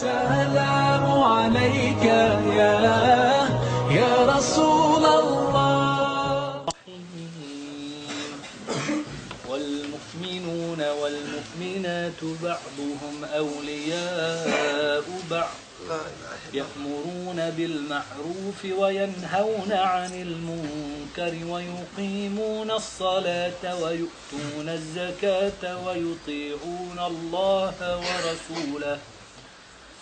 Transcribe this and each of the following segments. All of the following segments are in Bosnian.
السلام عليك يا يا رسول الله. والمؤمنون والمؤمنات بعضهم أولياء بعض يأمرون بالمعروف وينهون عن المنكر ويقيمون الصلاة ويؤتون الزكاة ويطيعون الله ورسوله.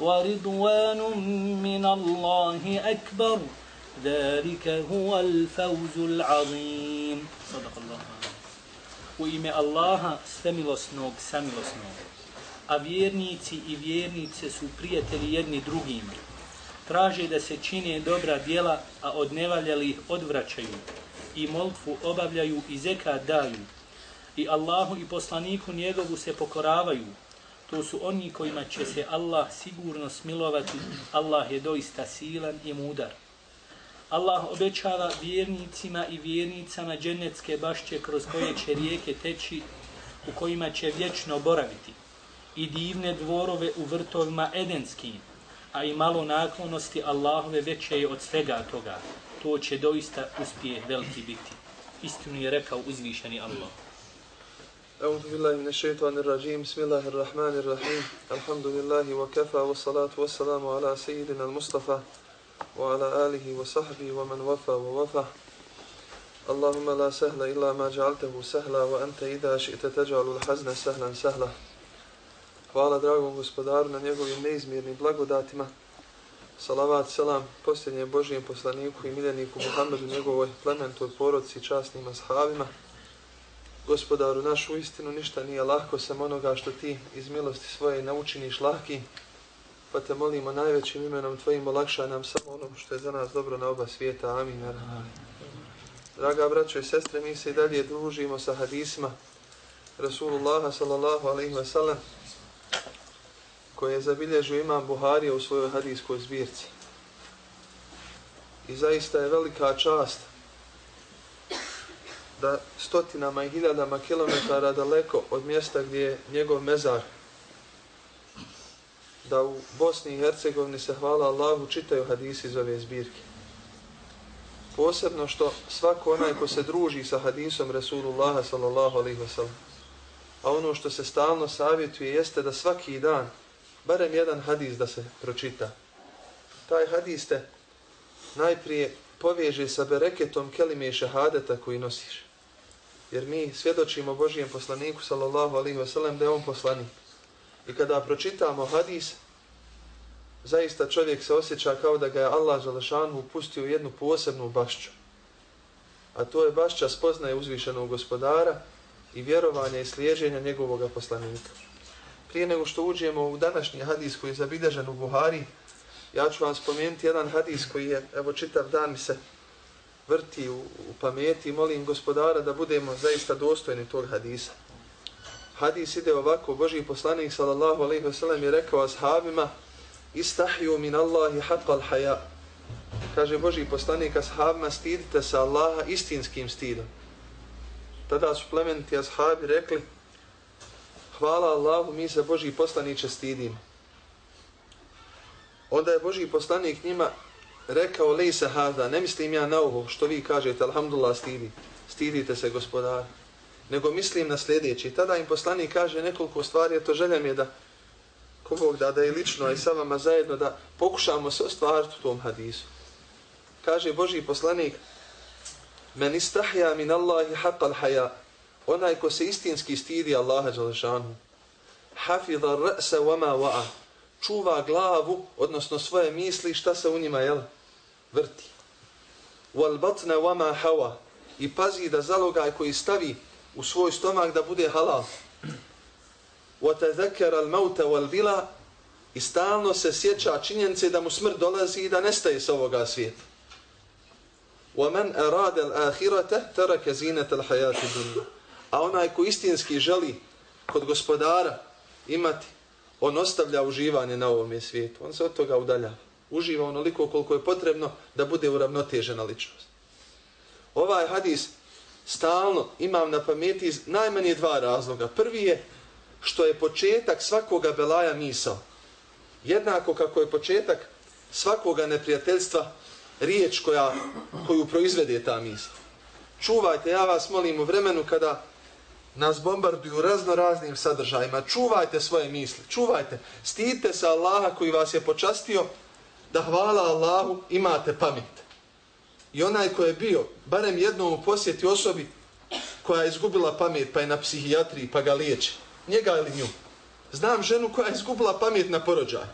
ورضوان من الله أكبر ذلك هو الفوز العظيم صدق الله u ime Allaha svemilosnog, samilosnog. A vjernici i vjernice su prijatelji jedni drugim. Traže da se čine dobra djela, a od nevaljalih odvraćaju. I moltvu obavljaju i zeka daju. I Allahu i poslaniku njegovu se pokoravaju. To su oni kojima će se Allah sigurno smilovati. Allah je doista silan i mudar. Allah obećava vjernicima i vjernicama dženecke bašće kroz koje će rijeke teći, u kojima će vječno boraviti, i divne dvorove u vrtovima edenskim, a i malo naklonosti Allahove veće je od svega toga. To će doista uspjeh veliki biti. Istinu je rekao uzvišeni Allah. أعوذ بالله من الشيطان الرجيم بسم الله الرحمن الرحيم الحمد لله وكفى والصلاة والسلام على سيدنا المصطفى وعلى آله وصحبه ومن وفى ووفى اللهم لا سهل إلا ما جعلته سهلا وأنت إذا شئت تجعل الحزن سهلا سهلا Hvala dragom gospodaru na njegovim neizmjernim blagodatima. Salavat, selam, posljednjem Božijem poslaniku i miljeniku Muhammedu, njegovoj plementoj porodci, časnim ashabima. Gospodaru, našu istinu ništa nije lahko, sam onoga što ti iz milosti svoje naučiniš lahki, pa te molimo najvećim imenom Tvojim olakšaj nam samo ono što je za nas dobro na oba svijeta. Amin. Draga braćo i sestre, mi se i dalje družimo sa hadisma Rasulullaha sallallahu alaihi wa sallam koje je zabilježio imam Buharija u svojoj hadiskoj zbirci. I zaista je velika čast da stotinama i hiljadama kilometara daleko od mjesta gdje je njegov mezar da u Bosni i Hercegovini se hvala Allahu čitaju hadisi iz ove zbirke. Posebno što svako onaj ko se druži sa hadisom Resulullaha sallallahu alaihi wa sallam, a ono što se stalno savjetuje jeste da svaki dan barem jedan hadis da se pročita. Taj hadis te najprije poveže sa bereketom kelime i šahadeta koji nosiš. Jer mi svjedočimo Božijem poslaniku sallallahu alaihi wa sellem da je on poslanik. I kada pročitamo hadis, zaista čovjek se osjeća kao da ga je Allah Želešanu upustio u jednu posebnu bašću. A to je bašća spoznaje uzvišenog gospodara i vjerovanja i slijeđenja njegovog poslanika. Prije nego što uđemo u današnji hadis koji je zabilježen u Buhari, ja ću vam spomenuti jedan hadis koji je, evo čitav dan mi se vrti u, u pameti i molim gospodara da budemo zaista dostojni tog hadisa. Hadis ide ovako, Boži poslanik sallallahu alaihi wasallam je rekao ashabima, istahju min Allahi haqqal haja. Kaže Boži poslanik ashabima, stidite se Allaha istinskim stidom. Tada su plementi ashabi rekli, hvala Allahu, mi se Boži poslaniće stidimo. Onda je Boži poslanik njima rekao, lejse hada, ne mislim ja na ovo što vi kažete, alhamdulillah, stidi. Stidite se, gospodar. Nego mislim na sljedeći. Tada im poslanik kaže nekoliko stvari, to željem je da ko Bog da, da je lično i sa vama zajedno da pokušamo se ostvariti u tom hadisu. Kaže Boži poslanik, men istahja min Allahi haqal haja, onaj ko se istinski stidi Allaha Đalešanu, hafidha ra'sa wama wa'a, čuva glavu, odnosno svoje misli, šta se u njima, jel, vrti. Wal batna wama hawa, i pazi da zalogaj koji stavi u svoj stomak da bude halal, وتذكر الموت والبلا i stalno se sjeća činjenice da mu smrt dolazi i da nestaje s ovoga svijeta. وَمَنْ أَرَادَ الْآخِرَةَ تَرَكَ زِينَةَ الْحَيَاتِ دُنْيَا A onaj ko istinski želi kod gospodara imati, on ostavlja uživanje na ovom svijetu. On se od toga udaljava. Uživa onoliko koliko je potrebno da bude uravnotežena ličnost. Ovaj hadis stalno imam na pameti iz najmanje dva razloga. Prvi je što je početak svakoga belaja misao. Jednako kako je početak svakoga neprijateljstva riječ koja, koju proizvede ta misla. Čuvajte, ja vas molim u vremenu kada nas bombarduju razno raznim sadržajima, čuvajte svoje misli, čuvajte, stite se Allaha koji vas je počastio da hvala Allahu imate pamet. I onaj ko je bio, barem jednom u posjeti osobi koja je izgubila pamet pa je na psihijatriji pa ga liječe, njega ili nju. Znam ženu koja je izgubila pamet na porođaju.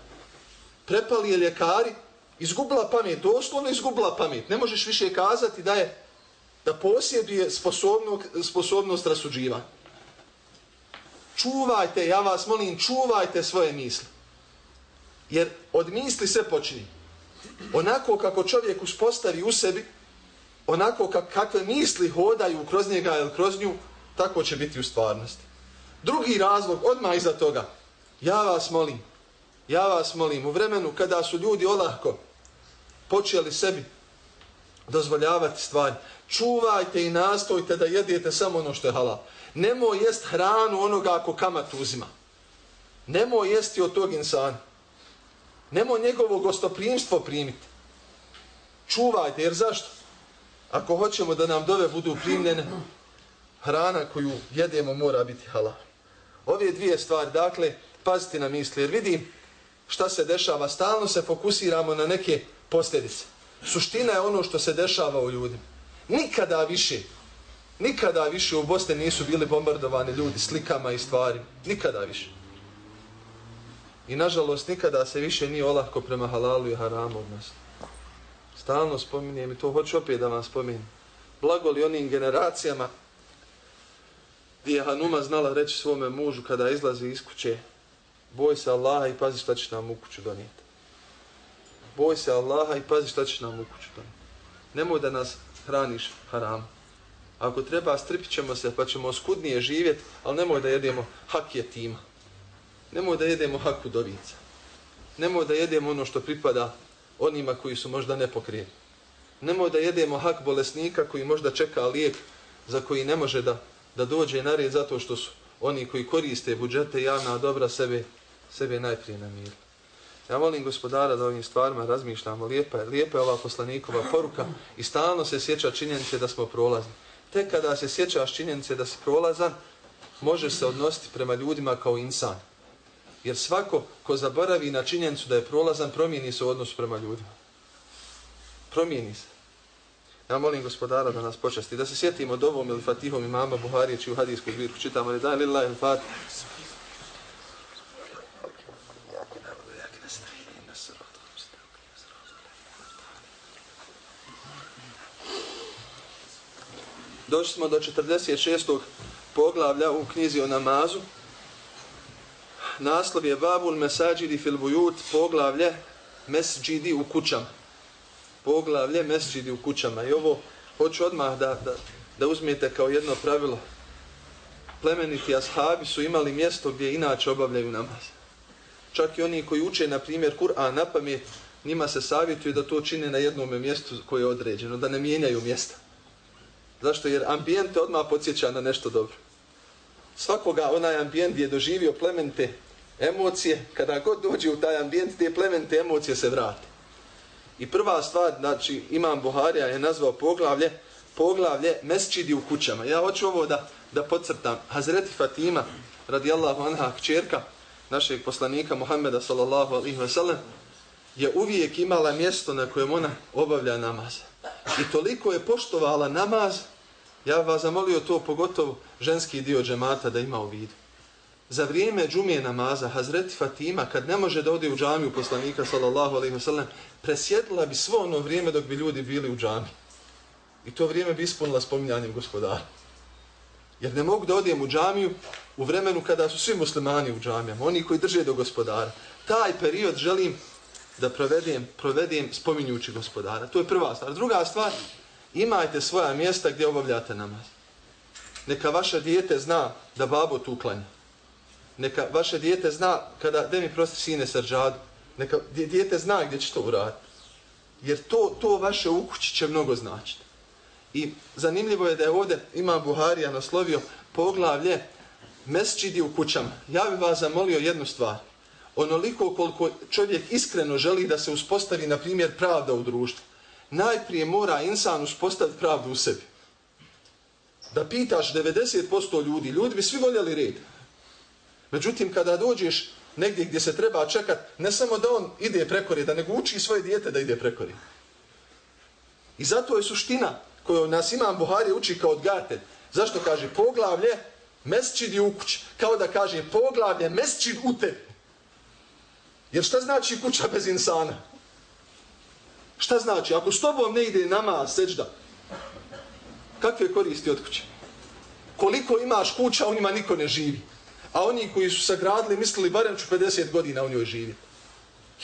Prepali je ljekari, izgubila pamet, doslovno izgubila pamet. Ne možeš više kazati da je da posjeduje sposobnost rasuđivanja. Čuvajte, ja vas molim, čuvajte svoje misli. Jer od misli se počini. Onako kako čovjek uspostavi u sebi, onako kak, kakve misli hodaju kroz njega ili kroz nju, tako će biti u stvarnosti. Drugi razlog, odmah iza toga, ja vas molim, ja vas molim, u vremenu kada su ljudi olahko počeli sebi dozvoljavati stvari, čuvajte i nastojte da jedete samo ono što je halal. Nemoj jest hranu onoga ako kamat uzima. Nemoj jesti od tog insana. Nemoj njegovo gostoprimstvo primiti. Čuvajte, jer zašto? Ako hoćemo da nam dove budu primljene, hrana koju jedemo mora biti halal. Ove dvije stvari, dakle, pazite na misli, jer vidim šta se dešava. Stalno se fokusiramo na neke posljedice. Suština je ono što se dešava u ljudima. Nikada više, nikada više u Bosni nisu bili bombardovani ljudi slikama i stvarima. Nikada više. I nažalost nikada se više nije olahko prema halalu i haramu od nas. Stalno spominjem i to hoću opet da vam spominjem. Blago li onim generacijama gdje je Hanuma znala reći svome mužu kada izlazi iz kuće boj se Allaha i pazi šta će nam u kuću donijeti. Boj se Allaha i pazi šta će nam u kuću donijeti. Nemoj da nas hraniš haram. Ako treba, strpit ćemo se pa ćemo skudnije živjeti, ali nemoj da jedemo hak je tima. Nemoj da jedemo hak udovica. Nemoj da jedemo ono što pripada onima koji su možda nepokrijeni. Nemoj da jedemo hak bolesnika koji možda čeka lijek za koji ne može da, da dođe na red zato što su oni koji koriste budžete javna dobra sebe, sebe najprije namirili. Ja volim gospodara da ovim stvarima razmišljamo. Lijepa je, lijepa je ova poslanikova poruka i stalno se sjeća činjenice da smo prolazni. Tek kada se sjećaš činjenice da si prolazan, može se odnositi prema ljudima kao insan. Jer svako ko zaboravi na činjenicu da je prolazan, promijeni se u odnosu prema ljudima. Promijeni se. Ja molim gospodara da nas počasti. Da se sjetimo dovom ili fatihom imama Buharije, čiju hadijsku zbirku čitamo. Da li lillahi fatih. Došli smo do 46. poglavlja u knjizi o namazu. Naslov je Babul Mesađidi fil Bujut, poglavlje Mesđidi u kućama. Poglavlje Mesđidi u kućama. I ovo hoću odmah da, da, da uzmijete kao jedno pravilo. Plemeniti ashabi su imali mjesto gdje inače obavljaju namaz. Čak i oni koji uče, na primjer, Kur'an na pamet, njima se savjetuju da to čine na jednom mjestu koje je određeno, da ne mijenjaju mjesta. Zašto? Jer ambijent te odmah podsjeća na nešto dobro. Svakoga onaj ambijent je doživio plemente emocije, kada god dođe u taj ambijent, te plemente emocije se vrate. I prva stvar, znači, Imam Buharija je nazvao poglavlje, poglavlje mesčidi u kućama. Ja hoću ovo da, da podcrtam. Hazreti Fatima, radijallahu anha, kćerka našeg poslanika Muhammeda, sallallahu alihi wasallam, je uvijek imala mjesto na kojem ona obavlja namaz. I toliko je poštovala namaz, ja vas zamolio to pogotovo ženski dio džemata da ima u vidu. Za vrijeme džumije namaza, Hazreti Fatima, kad ne može da ode u džamiju poslanika, sallallahu alaihi wa sallam, presjedila bi svo ono vrijeme dok bi ljudi bili u džamiji. I to vrijeme bi ispunila spominjanjem gospodara. Jer ne mogu da odijem u džamiju u vremenu kada su svi muslimani u džamijama, oni koji drže do gospodara. taj period želim da provedem, provedem spominjući gospodara. To je prva stvar. Druga stvar, imajte svoja mjesta gdje obavljate namaz. Neka vaše dijete zna da babo tu klanja. Neka vaše dijete zna kada, gdje mi prosti sine srđadu, neka dijete zna gdje će to uraditi. Jer to, to vaše ukući će mnogo značiti. I zanimljivo je da je ovdje ima Buharija naslovio poglavlje mesčidi u kućama. Ja bih vas zamolio jednu stvar. Onoliko koliko čovjek iskreno želi da se uspostavi, na primjer, pravda u društvu. Najprije mora insan uspostaviti pravdu u sebi. Da pitaš 90% ljudi, ljudi bi svi voljeli red. Međutim, kada dođeš negdje gdje se treba čekat, ne samo da on ide preko reda, nego uči svoje dijete da ide preko reda. I zato je suština koju nas imam Buhari uči kao odgate. Zašto kaže poglavlje mesčid u kuć. Kao da kaže poglavlje mesčid u tebi. Jer šta znači kuća bez insana? Šta znači? Ako s tobom ne ide nama seđda, kakve koristi od kuće? Koliko imaš kuća, u njima niko ne živi. A oni koji su sagradili, mislili, barem ću 50 godina u njoj živi.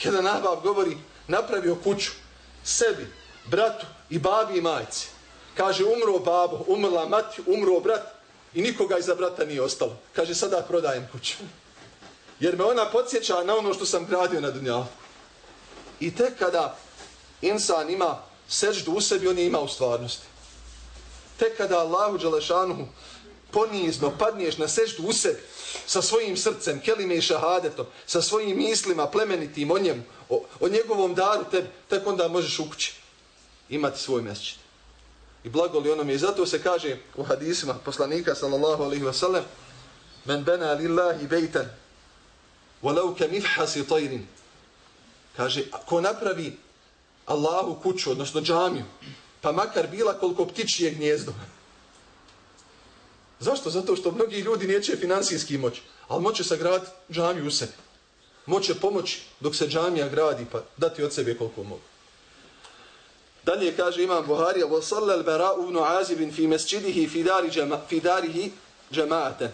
Jedan nabav govori, napravio kuću sebi, bratu i babi i majci. Kaže, umro babo, umrla mati, umro brat i nikoga iza brata nije ostalo. Kaže, sada prodajem kuću. Jer me ona podsjeća na ono što sam gradio na dunjalu. I tek kada insan ima seždu u sebi, on je ima u stvarnosti. Tek kada Allahu Đalešanuhu ponizno padniješ na seždu u sebi, sa svojim srcem, kelime i šahadetom, sa svojim mislima plemenitim o njemu, o, o njegovom daru tebi, tek onda možeš u kući imati svoj mjesečit. I blago li onom je. I zato se kaže u hadisima poslanika sallallahu alaihi wasallam Men bena lillahi bejtan walau ke mifhasi tajrin kaže, ko napravi Allahu kuću, odnosno džamiju, pa makar bila koliko ptičije gnjezdo. Zašto? Zato što mnogi ljudi neće finansijski moć, ali moće sagraditi džamiju u sebi. Moće pomoći dok se džamija gradi, pa dati od sebe koliko mogu. Dalje kaže imam Buharija, وَصَلَّ الْبَرَاءُ بْنُ عَازِبٍ فِي مَسْجِدِهِ فِي دَارِ جما في داره جماعة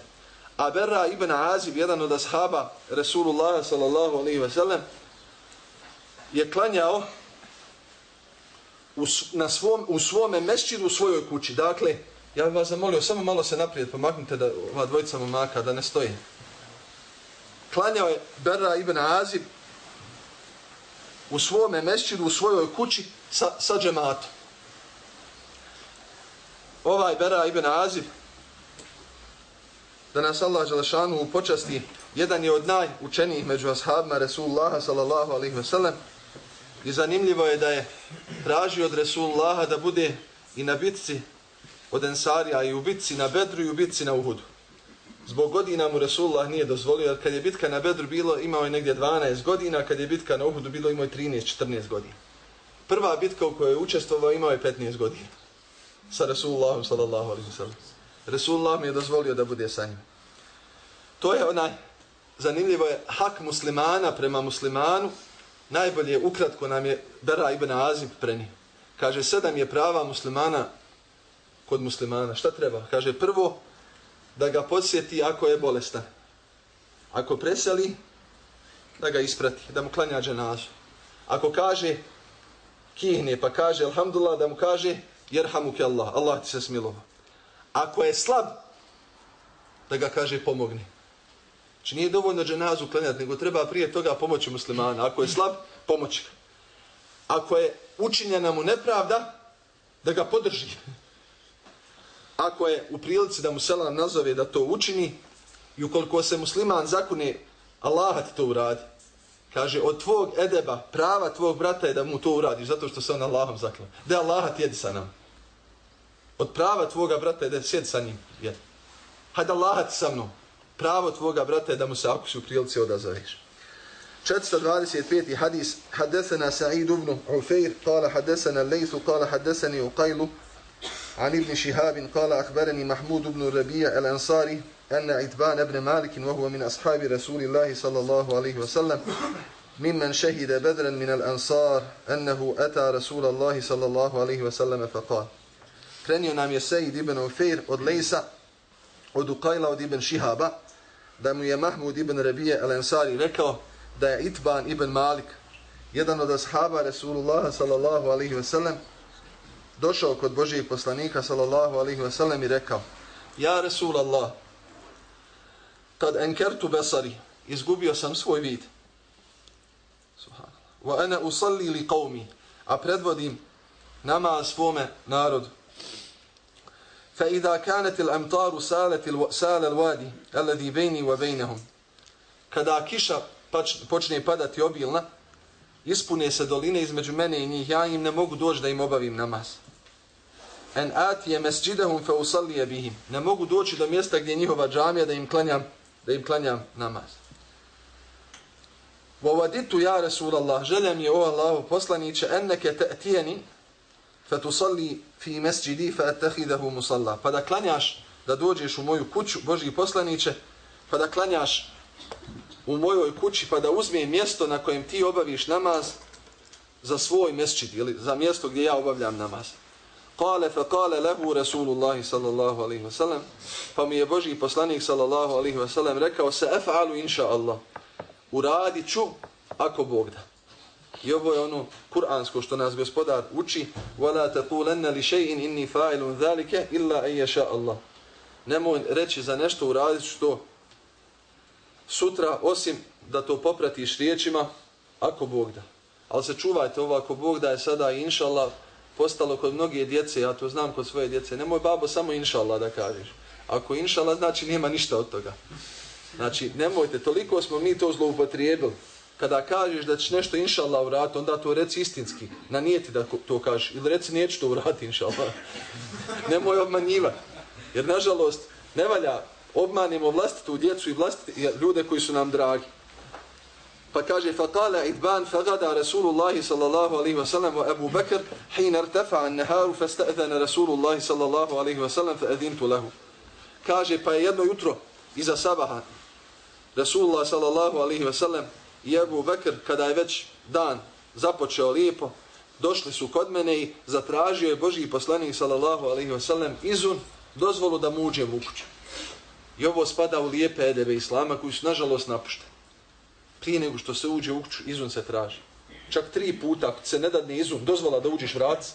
A Berra ibn Azib, jedan od ashaba Rasulullah sallallahu alaihi wa sallam, je klanjao u, na svom, u svome mešćidu u svojoj kući. Dakle, ja bih vas zamolio, samo malo se naprijed pomaknite da ova dvojica momaka da ne stoji. Klanjao je Berra ibn Azib u svome mešćidu u svojoj kući sa, sa džematom. Ovaj Berra ibn Azib, da nas Allah Đelešanu u počasti, jedan je od najučenijih među ashabima Resulullaha sallallahu alaihi ve sellem i zanimljivo je da je tražio od Resulullaha da bude i na bitci od Ensarija i u bitci na Bedru i u bitci na Uhudu. Zbog godina mu Resulullah nije dozvolio, jer kad je bitka na Bedru bilo, imao je negdje 12 godina, kad je bitka na Uhudu bilo, imao je 13-14 godina. Prva bitka u kojoj je učestvovao imao je 15 godina. Sa Resulullahom sallallahu alaihi wa sallam. Resulullah mi je dozvolio da bude sa njim. To je onaj, zanimljivo je, hak muslimana prema muslimanu, najbolje ukratko nam je Bera ibn Azim preni. Kaže, sedam je prava muslimana kod muslimana. Šta treba? Kaže, prvo, da ga podsjeti ako je bolestan. Ako preseli, da ga isprati, da mu klanja dženazu. Ako kaže, kihne pa kaže alhamdulillah da mu kaže jerhamuke Allah, Allah ti se smilovao. Ako je slab, da ga kaže pomogni. Znači nije dovoljno dženazu klanjati, nego treba prije toga pomoći muslimana. Ako je slab, pomoći ga. Ako je učinjena mu nepravda, da ga podrži. Ako je u prilici da mu selam nazove da to učini i ukoliko se musliman zakune, Allah ti to uradi. Kaže, od tvog edeba, prava tvog brata je da mu to uradiš, zato što se on Allahom zakljava. Da Allah ti jedi sa nam Od prava tvoga brata je da sjedi sa njim. Jed. Hajde Allah ti sa mnom. Pravo tvoga brata je da mu se ako si u prilici odazoveš. 425. hadis Hadesena Sa'id ibn Ufeir kala hadesena Lejsu kala hadeseni Uqaylu عن ابن شهاب قال أخبرني محمود بن الربيع الأنصاري أن عتبان بن مالك وهو من أصحاب رسول الله صلى الله عليه وسلم ممن شهد بدرا من الأنصار أنه أتى رسول الله صلى الله عليه وسلم فقال Prenio nam je Sejid ibn Ufeir od Lejsa, od Ukajla, od ibn Šihaba, da mu je Mahmud ibn Rabije al-Ansari rekao, da je Itban ibn Malik, jedan od ashaba Resulullaha sallallahu alaihi ve sellem, došao kod Božijeg poslanika sallallahu alaihi ve sellem i rekao Ja Resulallah, kad enkertu besari, izgubio sam svoj vid. Wa ana usalli li qawmi, a predvodim nama svome narodu. فإذا كانت الأمطار سالت الو... سال الوادي الذي بيني وبينهم. Kada kiša počne padati obilna, ispune se doline između mene i njih, ja im ne mogu doći da im obavim namaz. En atije mesđidahum fa usallije bihim. Ne mogu doći do mjesta gdje je njihova džamija da im klanjam, da im klanjam namaz. Vovaditu ja Rasulallah, željam je o Allahu poslaniće, enneke ta'tiyani fa tusalli fi mesđidi fa attahidahu musalla. Pa da klanjaš, da dođeš u moju kuću, Boži poslaniće, pa da klanjaš u mojoj kući pa da uzme mjesto na kojem ti obaviš namaz za svoj mesčid ili za mjesto gdje ja obavljam namaz. Kale fa kale lehu Rasulullah sallallahu alaihi wasallam pa mi je Boži poslanik sallallahu alaihi wasallam rekao se ef'alu inša Allah uradit ću ako Bog da. I ovo je ono kuransko što nas gospodar uči وَلَا تَقُولَنَّ لِشَيْءٍ إِنِّي فَاعِلٌ ذَلِكَ إِلَّا أَيَّ شَاءَ اللَّهِ Nemoj reći za nešto uradit što sutra, osim da to popratiš riječima, ako Bog da. Ali se čuvajte ovo, ako Bog da je sada, inša Allah, postalo kod mnoge djece, ja to znam kod svoje djece, nemoj babo samo inša Allah da kažeš. Ako inša Allah, znači nema ništa od toga. Znači, nemojte, toliko smo mi to zloupotrijebili. Kada kažeš da ćeš nešto inša uraditi, onda to reci istinski. Na nijeti da to kažeš. Ili reci neću to uraditi inša Nemoj obmanjivati. Jer, nažalost, ne valja obmanimo vlastitu djecu i vlastite ljude koji su nam dragi. Pa kaže, faqala idban faqada rasulullah sallallahu alayhi wa sallam wa Abu Bakr hina irtafa an فاستأذن رسول الله sallallahu الله wa sallam فأذنت له lahu. Kaže, pa je jedno jutro iza sabaha Rasulullah sallallahu alaihi wa sallam i Abu Bakr kada je već dan započeo lijepo, došli su kod mene i zatražio je Boži poslanik sallallahu alaihi wa sallam izun dozvolu da mu uđem u kuću. I ovo spada u lijepe edebe islama koji su nažalost napušteni. Prije nego što se uđe u kuću, izun se traži. Čak tri puta, ako se ne dadne izun, dozvola da uđeš vrac.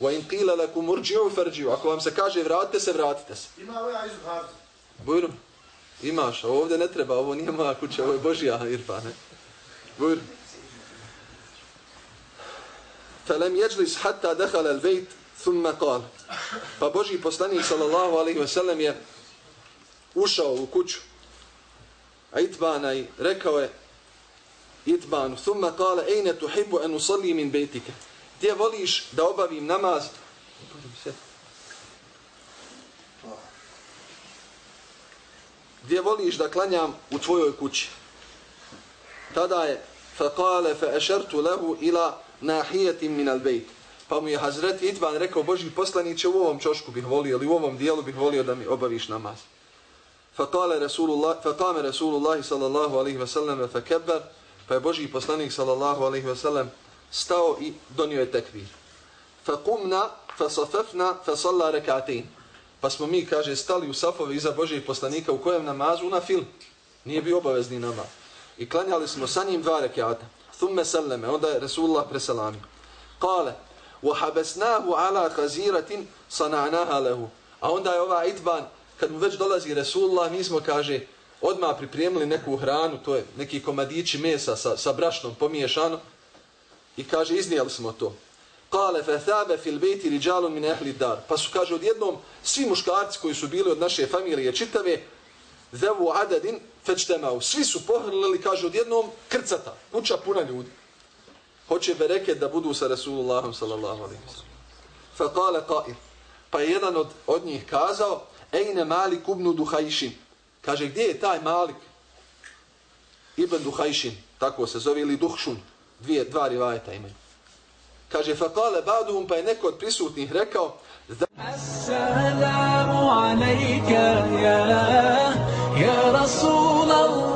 Wa in qila lakum urji'u farji'u. Ako vam se kaže vratite se, vratite se. Ima ovaj izun hafiz. Bujrum. Imaš, a ovdje ne treba, ovo nije moja kuća, ovo je Božija irfa, ne? Bur. Falem jeđlis hatta dehal al-vejt, thumma kal. Pa Božji poslanik, sallallahu alaihi ve sellem je ušao u kuću a Itbana i rekao je Itbanu, thumma kale, ejne tuhibbu en usalli min bejtike. Gdje voliš da obavim namaz? Gdje voliš da klanjam u tvojoj kući? Tada je, fa kale, fa ešertu lehu ila nahijetim min al bejt. Pa mu je Hazret Itban rekao, Boži poslaniće, u ovom čošku bih volio, ili u ovom dijelu bih volio da mi obaviš namaz. فقال رسول الله فقام رسول الله صلى الله عليه وسلم فكبر فبوجي poslanik صلى الله عليه وسلم stao i donio je tekbir. فقمنا فصففنا فصلى ركعتين. Pa smo mi, kaže, stali u safove iza Božijeg poslanika u kojem namazu na fil. Nije bio obavezni namaz. I klanjali smo sa njim dva rekiata. Thumme sallame. Onda je Resulullah preselamio. Kale, وَحَبَسْنَاهُ عَلَى خَزِيرَةٍ صَنَعْنَاهَا لَهُ A onda je ova itban kad mu već dolazi Resulullah, mi smo, kaže, odmah pripremili neku hranu, to je neki komadići mesa sa, sa brašnom pomiješano, i kaže, iznijeli smo to. Kale fe thabe fil bejti riđalom min ehli dar. Pa su, kaže, odjednom, svi muškarci koji su bili od naše familije čitave, zevu adadin fečtemau. Svi su pohrlili, kaže, odjednom, krcata, kuća puna ljudi. Hoće bereket da budu sa Resulullahom, sallallahu alaihi wa sallam. Fa kale qair. Pa je jedan od, od njih kazao, Ejne Malik kubnu Duhajšin. Kaže, gdje je taj Malik? Ibn Duhajšin, tako se zove, ili Duhšun. Dvije, dva rivajeta imaju. Kaže, faqale baduhum, pa je neko od prisutnih rekao, Assalamu alaikum, ya, ya Rasulallah.